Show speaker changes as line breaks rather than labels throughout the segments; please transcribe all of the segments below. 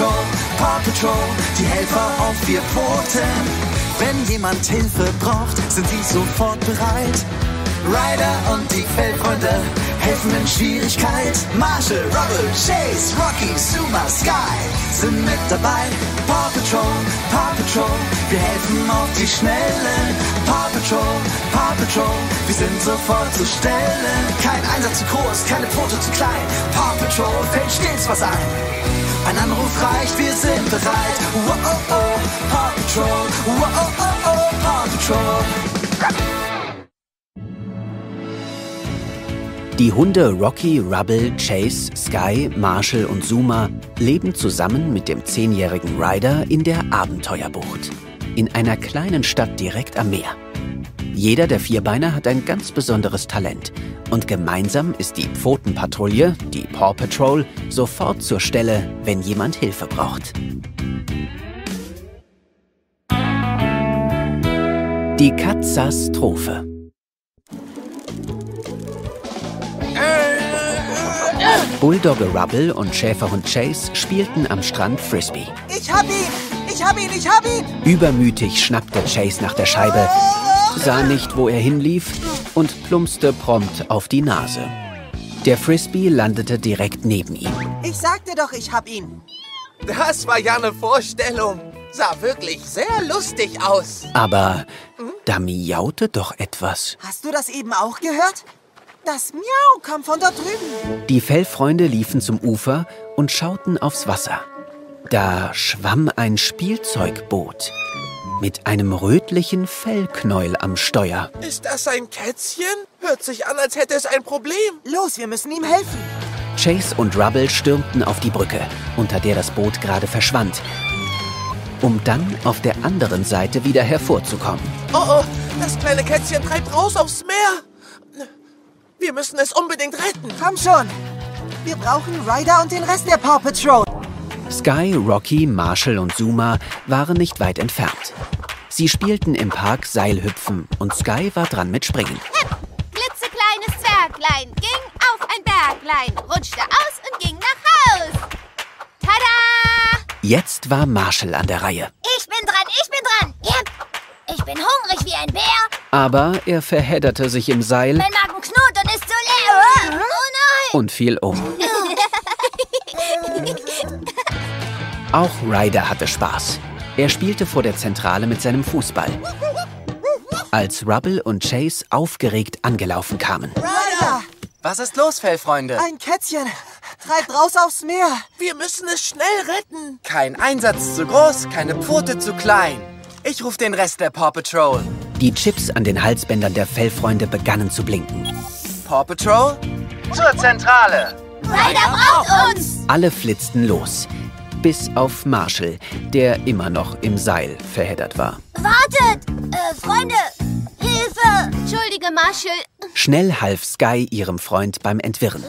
Patrol, Paw Patrol, die Helfer auf vier Pfoten. Wenn jemand Hilfe braucht, sind sie sofort bereit. Ryder und die Fellfreunde helfen in Schwierigkeit. Marshall, Rubble, Chase, Rocky, Zuma, Sky sind mit dabei. Paw Patrol, Paw Patrol, wir helfen auf die Schnellen. Paw Patrol, Paw Patrol, wir sind sofort zu stellen. Kein Einsatz zu groß, keine Pfote zu klein. Paw Patrol fällt stets was ein. Ein Anruf reicht, wir sind bereit. Wow, oh, oh, Paw Patrol, wow, oh, oh, oh, Paw Patrol.
Die Hunde Rocky, Rubble, Chase, Sky, Marshall und Zuma leben zusammen mit dem zehnjährigen Ryder in der Abenteuerbucht. In einer kleinen Stadt direkt am Meer. Jeder der Vierbeiner hat ein ganz besonderes Talent. Und gemeinsam ist die Pfotenpatrouille, die Paw Patrol, sofort zur Stelle, wenn jemand Hilfe braucht. Die Katastrophe. Bulldogge Rubble und Schäferhund Chase spielten am Strand Frisbee.
Ich hab ihn! Ich hab ihn! Ich hab ihn!
Übermütig schnappte Chase nach der Scheibe, sah nicht, wo er hinlief und plumpste prompt auf die Nase. Der Frisbee landete direkt neben ihm.
Ich sagte doch, ich hab ihn.
Das war ja eine Vorstellung. Sah wirklich sehr lustig aus.
Aber da miaute doch etwas.
Hast du das eben auch gehört? Das Miau kam von da drüben.
Die Fellfreunde liefen zum Ufer und schauten aufs Wasser. Da schwamm ein Spielzeugboot mit einem rötlichen Fellknäuel am Steuer.
Ist das ein Kätzchen? Hört sich an, als hätte es ein Problem.
Los, wir müssen ihm helfen.
Chase und Rubble stürmten auf die Brücke, unter der das Boot gerade verschwand, um dann auf der anderen Seite wieder hervorzukommen.
Oh, oh, das kleine Kätzchen treibt raus aufs Meer. Wir müssen es unbedingt retten.
Komm schon. Wir brauchen Ryder und den Rest der Paw Patrol.
Sky, Rocky, Marshall und Zuma waren nicht weit entfernt. Sie spielten im Park Seilhüpfen und Sky war dran mit Springen.
Klitzekleines Zwerglein ging auf ein Berglein, rutschte aus und ging nach Haus. Tada!
Jetzt war Marshall an der Reihe.
Ich bin dran, ich bin dran. Yep. Ich bin hungrig wie ein Bär.
Aber er verhedderte sich im Seil
Mein Magen knurrt und ist zu leer. Oh nein!
und fiel um. Auch Ryder hatte Spaß. Er spielte vor der Zentrale mit seinem Fußball. Als Rubble und Chase aufgeregt angelaufen kamen.
Ryder!
Was ist los, Fellfreunde?
Ein Kätzchen treibt raus aufs Meer.
Wir müssen es schnell retten.
Kein Einsatz zu groß, keine Pfote zu klein. Ich rufe den Rest der Paw Patrol.
Die Chips an den Halsbändern der Fellfreunde begannen zu blinken.
Paw Patrol? Zur Zentrale.
Ryder braucht uns!
Alle flitzten los. Bis auf Marshall, der immer noch im Seil verheddert war.
Wartet! Äh, Freunde! Hilfe! Entschuldige, Marshall.
Schnell half Sky ihrem Freund beim Entwirren.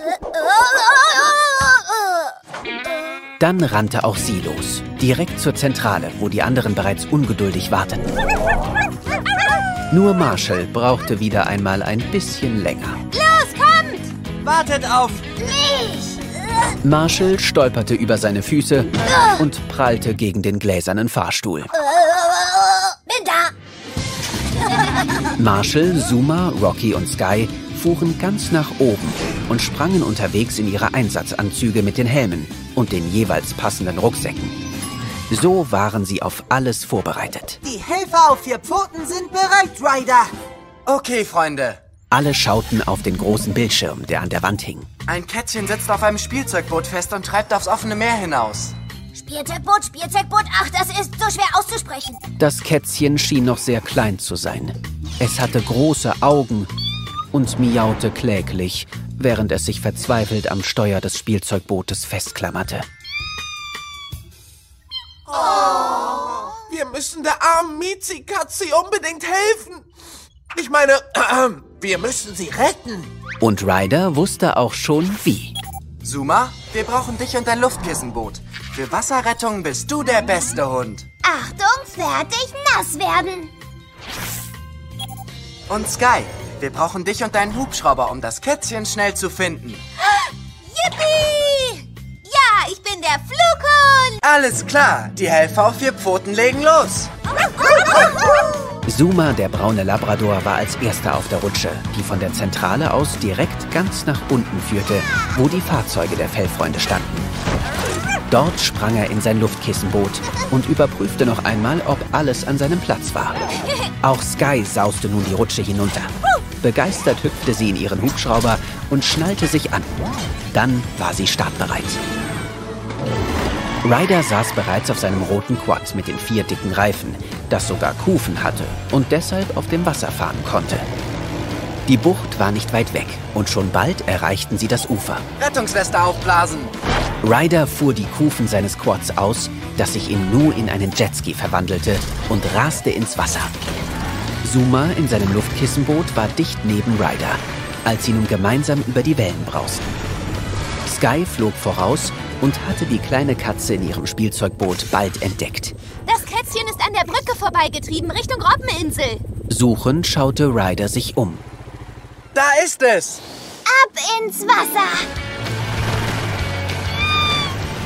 Dann rannte auch sie los, direkt zur Zentrale, wo die anderen bereits ungeduldig warteten. Nur Marshall brauchte wieder einmal ein bisschen länger.
Los, kommt!
Wartet auf.
Mich!
Marshall stolperte über seine Füße und prallte gegen den gläsernen Fahrstuhl.
Bin da!
Marshall, Zuma, Rocky und Sky fuhren ganz nach oben und sprangen unterwegs in ihre Einsatzanzüge mit den Helmen und den jeweils passenden Rucksäcken. So waren sie auf alles vorbereitet.
Die Helfer auf vier Pfoten sind bereit, Ryder.
Okay, Freunde.
Alle schauten auf den großen Bildschirm, der an der Wand hing.
Ein Kätzchen sitzt auf einem Spielzeugboot fest und treibt aufs offene Meer hinaus.
Spielzeugboot, Spielzeugboot. Ach, das ist so schwer auszusprechen.
Das Kätzchen schien noch sehr klein zu sein. Es hatte große Augen und miaute kläglich, während es sich verzweifelt am Steuer des Spielzeugbootes festklammerte.
Wir müssen der armen Mizi-Katze unbedingt helfen. Ich meine, wir müssen sie retten.
Und Ryder wusste auch schon wie.
Zuma, wir brauchen dich und dein Luftkissenboot. Für Wasserrettung bist du der beste Hund.
Achtung, fertig, nass werden.
Und Sky, wir brauchen dich und deinen Hubschrauber, um das Kätzchen schnell zu finden.
Yippie! Ja, ich bin der Flughund.
Alles klar, die Helfer auf vier Pfoten legen los.
Zuma, der braune Labrador, war als erster auf der Rutsche, die von der Zentrale aus direkt ganz nach unten führte, wo die Fahrzeuge der Fellfreunde standen. Dort sprang er in sein Luftkissenboot und überprüfte noch einmal, ob alles an seinem Platz war. Auch Sky sauste nun die Rutsche hinunter. Begeistert hüpfte sie in ihren Hubschrauber und schnallte sich an. Dann war sie startbereit. Ryder saß bereits auf seinem roten Quad mit den vier dicken Reifen, das sogar Kufen hatte und deshalb auf dem Wasser fahren konnte. Die Bucht war nicht weit weg und schon bald erreichten sie das Ufer.
Rettungsweste aufblasen.
Ryder fuhr die Kufen seines Quads aus, das sich im Nu in einen Jetski verwandelte und raste ins Wasser. Zuma in seinem Luftkissenboot war dicht neben Ryder, als sie nun gemeinsam über die Wellen brausten. Sky flog voraus und hatte die kleine Katze in ihrem Spielzeugboot bald entdeckt.
Das Kätzchen ist an der Brücke vorbeigetrieben, Richtung Robbeninsel.
Suchend schaute Ryder sich um.
Da ist es.
Ab ins Wasser.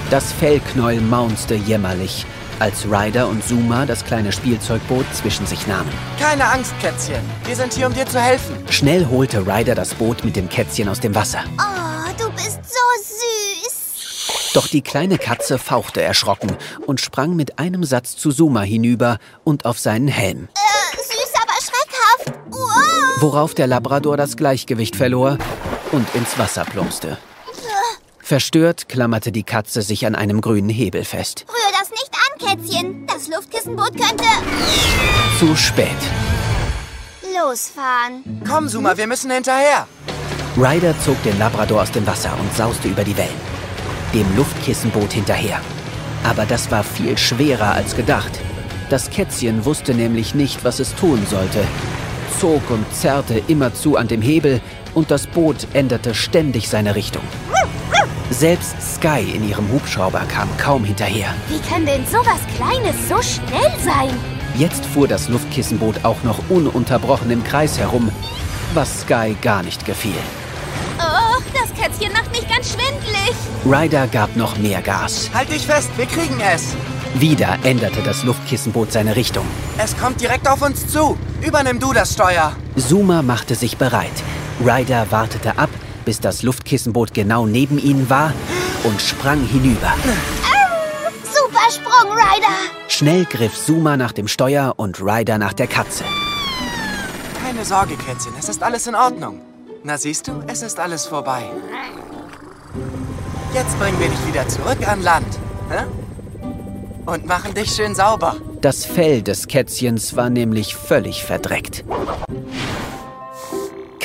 Das Fellknäuel maunzte jämmerlich, als Ryder und Zuma das kleine Spielzeugboot zwischen sich nahmen.
Keine Angst, Kätzchen. Wir sind hier, um dir zu helfen.
Schnell holte Ryder das Boot mit dem Kätzchen aus dem Wasser.
Oh,
Doch die kleine Katze fauchte erschrocken und sprang mit einem Satz zu Zuma hinüber und auf seinen Helm.
Äh, süß, aber schreckhaft. Wow.
Worauf der Labrador das Gleichgewicht verlor und ins Wasser plumpste. Verstört klammerte die Katze sich an einem grünen Hebel fest.
Rühr das nicht an, Kätzchen. Das Luftkissenboot könnte
Zu spät.
losfahren.
Komm, Zuma, wir müssen hinterher.
Ryder zog den Labrador aus dem Wasser und sauste über die Wellen. Dem Luftkissenboot hinterher. Aber das war viel schwerer als gedacht. Das Kätzchen wusste nämlich nicht, was es tun sollte. Zog und zerrte immerzu an dem Hebel und das Boot änderte ständig seine Richtung. Selbst Sky in ihrem Hubschrauber kam kaum hinterher.
Wie kann denn sowas Kleines so schnell sein?
Jetzt fuhr das Luftkissenboot auch noch ununterbrochen im Kreis herum, was Sky gar nicht gefiel.
Das Kätzchen macht mich ganz schwindlig.
Ryder gab noch mehr Gas.
Halt dich fest, wir kriegen es.
Wieder änderte das Luftkissenboot seine Richtung.
Es kommt direkt auf uns zu. Übernimm du das Steuer.
Zuma machte sich bereit. Ryder wartete ab, bis das Luftkissenboot genau neben ihnen war und sprang hinüber.
Super Sprung, Ryder.
Schnell griff Zuma nach dem Steuer und Ryder nach der Katze.
Keine Sorge, Kätzchen, es ist alles in Ordnung. Na siehst du, es ist alles vorbei. Jetzt bringen wir dich wieder zurück an Land. Hä? Und machen dich schön sauber.
Das Fell des Kätzchens war nämlich völlig verdreckt.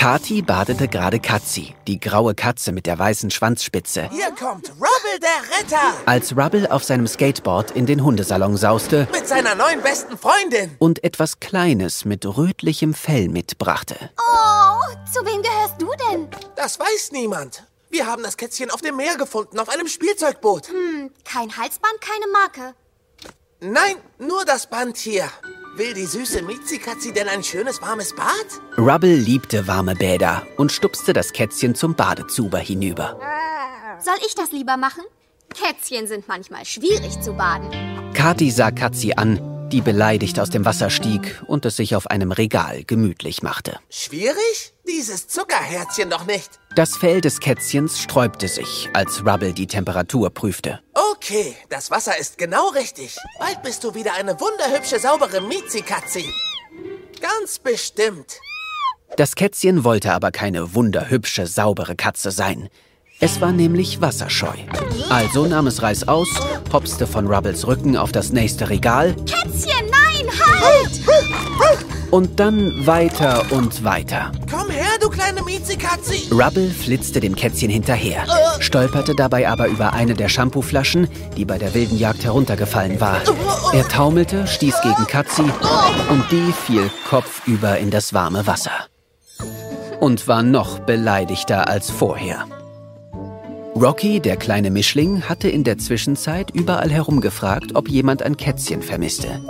Kati badete gerade Katzi, die graue Katze mit der weißen Schwanzspitze.
Hier kommt Rubble der Retter
Als Rubble auf seinem Skateboard in den Hundesalon sauste
mit seiner neuen besten Freundin.
und etwas Kleines mit rötlichem Fell mitbrachte.
Oh, zu wem gehörst du denn?
Das weiß niemand. Wir haben das Kätzchen auf dem Meer gefunden, auf einem Spielzeugboot.
Hm, kein Halsband, keine Marke.
Nein, nur das Band hier. Will die süße Mizikatzi denn ein schönes warmes Bad?
Rubble liebte warme Bäder und stupste das Kätzchen zum Badezuber hinüber.
Soll ich das lieber machen? Kätzchen sind manchmal schwierig zu baden.
Kati sah Katzi an, die beleidigt aus dem Wasser stieg und es sich auf einem Regal gemütlich machte.
Schwierig? Dieses Zuckerherzchen doch nicht.
Das Fell des Kätzchens sträubte sich, als Rubble die Temperatur prüfte.
Okay, das Wasser ist genau richtig. Bald bist du wieder eine wunderhübsche, saubere Mizikatzi. Ganz bestimmt.
Das Kätzchen wollte aber keine wunderhübsche, saubere Katze sein. Es war nämlich wasserscheu. Also nahm es Reis aus, hopste von Rubbles Rücken auf das nächste Regal
Kätzchen, nein, halt!
Und dann weiter und weiter.
Komm her, du kleine Mizikatzi.
Rubble flitzte dem Kätzchen hinterher, stolperte dabei aber über eine der Shampooflaschen, die bei der wilden Jagd heruntergefallen war. Er taumelte, stieß gegen Katzi und die fiel kopfüber in das warme Wasser. Und war noch beleidigter als vorher. Rocky, der kleine Mischling, hatte in der Zwischenzeit überall herumgefragt, ob jemand ein Kätzchen vermisste.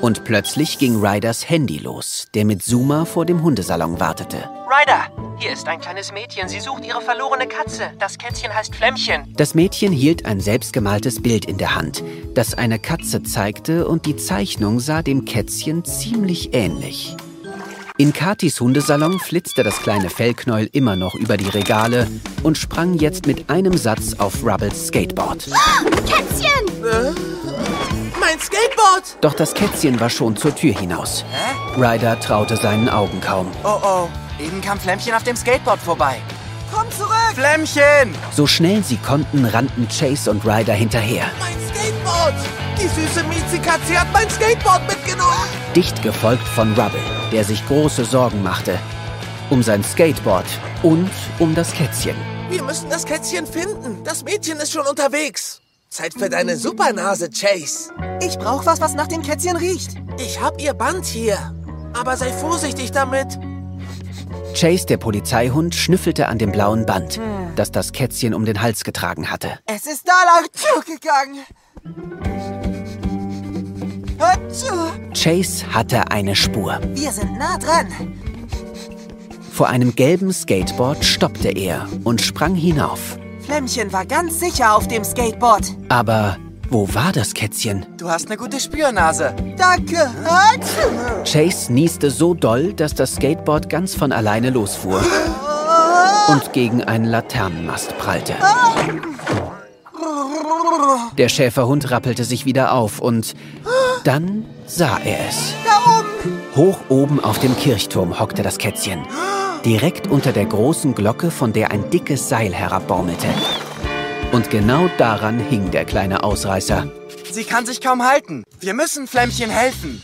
Und plötzlich ging Ryders Handy los, der mit Zuma vor dem Hundesalon wartete.
Ryder, hier ist ein kleines Mädchen. Sie sucht ihre verlorene Katze. Das Kätzchen heißt Flämmchen.
Das Mädchen hielt ein selbstgemaltes Bild in der Hand, das eine Katze zeigte und die Zeichnung sah dem Kätzchen ziemlich ähnlich. In Katis Hundesalon flitzte das kleine Fellknäuel immer noch über die Regale und sprang jetzt mit einem Satz auf Rubbles Skateboard.
Kätzchen!
Mein Skateboard!
Doch das Kätzchen war schon zur Tür hinaus. Ryder traute seinen Augen kaum.
Oh oh, eben kam Flämmchen auf dem Skateboard vorbei.
Komm zurück!
Flämmchen!
So schnell sie konnten, rannten Chase und Ryder hinterher.
Mein Skateboard! Die süße Miezekatze hat mein Skateboard mitgenommen!
dicht gefolgt von Rubble, der sich große Sorgen machte. Um sein Skateboard und um das Kätzchen.
Wir müssen das Kätzchen finden. Das Mädchen ist schon unterwegs. Zeit für deine Supernase, Chase.
Ich brauch was, was nach dem Kätzchen riecht.
Ich hab ihr Band hier. Aber sei vorsichtig damit.
Chase, der Polizeihund, schnüffelte an dem blauen Band, das das Kätzchen um den Hals getragen hatte.
Es ist da lang zugegangen. Hatschu.
Chase hatte eine Spur.
Wir sind nah dran.
Vor einem gelben Skateboard stoppte er und sprang hinauf.
Flämmchen war ganz sicher auf dem Skateboard.
Aber wo war das Kätzchen?
Du hast eine gute Spürnase.
Danke.
Chase nieste so doll, dass das Skateboard ganz von alleine losfuhr und gegen einen Laternenmast prallte. Der Schäferhund rappelte sich wieder auf und dann sah er es. Hoch oben auf dem Kirchturm hockte das Kätzchen. Direkt unter der großen Glocke, von der ein dickes Seil herabbaumelte. Und genau daran hing der kleine Ausreißer.
Sie kann sich kaum halten. Wir müssen Flämmchen helfen.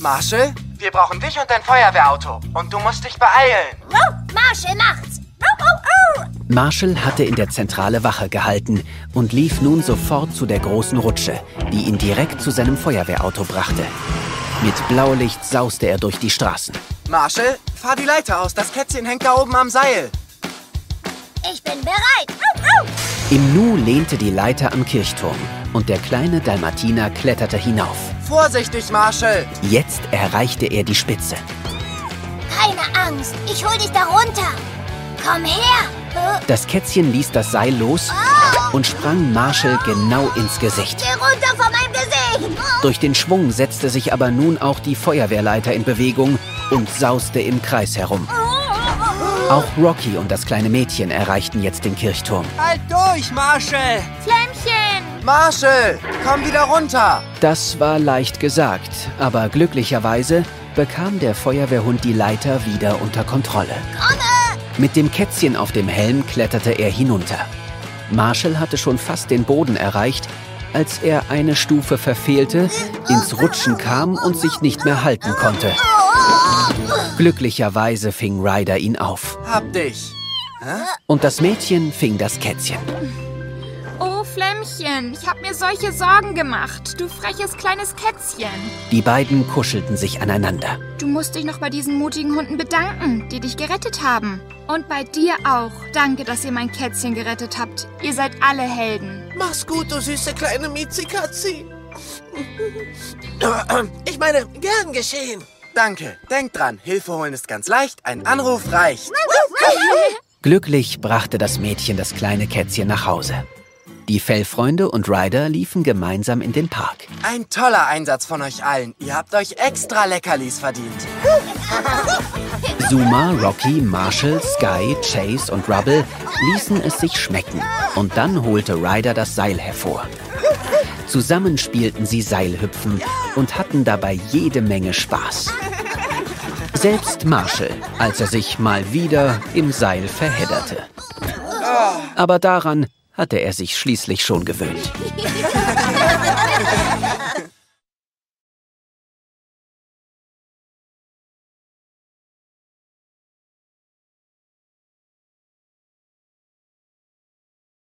Marshall, wir brauchen dich und dein Feuerwehrauto. Und du musst dich beeilen.
Wow, Marshall macht's! Au, au.
Marshall hatte in der Zentrale Wache gehalten und lief nun sofort zu der großen Rutsche, die ihn direkt zu seinem Feuerwehrauto brachte. Mit Blaulicht sauste er durch die Straßen.
Marshall, fahr die Leiter aus. Das Kätzchen hängt da oben am Seil.
Ich bin bereit! Au, au.
Im Nu lehnte die Leiter am Kirchturm und der kleine Dalmatiner kletterte hinauf.
Vorsichtig, Marshall.
Jetzt erreichte er die Spitze.
Keine Angst, ich hol dich da runter! Komm her!
Das Kätzchen ließ das Seil los und sprang Marshall genau ins Gesicht.
Geh runter von!
Durch den Schwung setzte sich aber nun auch die Feuerwehrleiter in Bewegung und sauste im Kreis herum. Auch Rocky und das kleine Mädchen erreichten jetzt den Kirchturm.
Halt durch, Marshall.
Flämmchen!
Marshall, komm wieder runter.
Das war leicht gesagt, aber glücklicherweise bekam der Feuerwehrhund die Leiter wieder unter Kontrolle. Mit dem Kätzchen auf dem Helm kletterte er hinunter. Marshall hatte schon fast den Boden erreicht, als er eine Stufe verfehlte, ins Rutschen kam und sich nicht mehr halten konnte. Glücklicherweise fing Ryder ihn auf.
Hab dich.
Und das Mädchen fing das Kätzchen.
Oh, Flämmchen, ich hab mir solche Sorgen gemacht. Du freches kleines Kätzchen.
Die beiden kuschelten sich aneinander.
Du musst dich noch bei diesen mutigen Hunden bedanken, die dich gerettet haben. Und bei dir auch. Danke, dass ihr mein Kätzchen gerettet habt. Ihr seid alle Helden.
Mach's gut, du süße kleine Miezekatze. Ich meine, gern geschehen.
Danke. Denk dran, Hilfe holen ist ganz leicht. Ein Anruf reicht.
Glücklich brachte das Mädchen das kleine Kätzchen nach Hause. Die Fellfreunde und Ryder liefen gemeinsam in den Park.
Ein toller Einsatz von euch allen. Ihr habt euch extra Leckerlis verdient.
Zuma, Rocky, Marshall, Sky, Chase und Rubble ließen es sich schmecken. Und dann holte Ryder das Seil hervor. Zusammen spielten sie Seilhüpfen und hatten dabei jede Menge Spaß. Selbst Marshall, als er sich mal wieder im Seil verhedderte. Aber daran hatte er sich schließlich schon gewöhnt.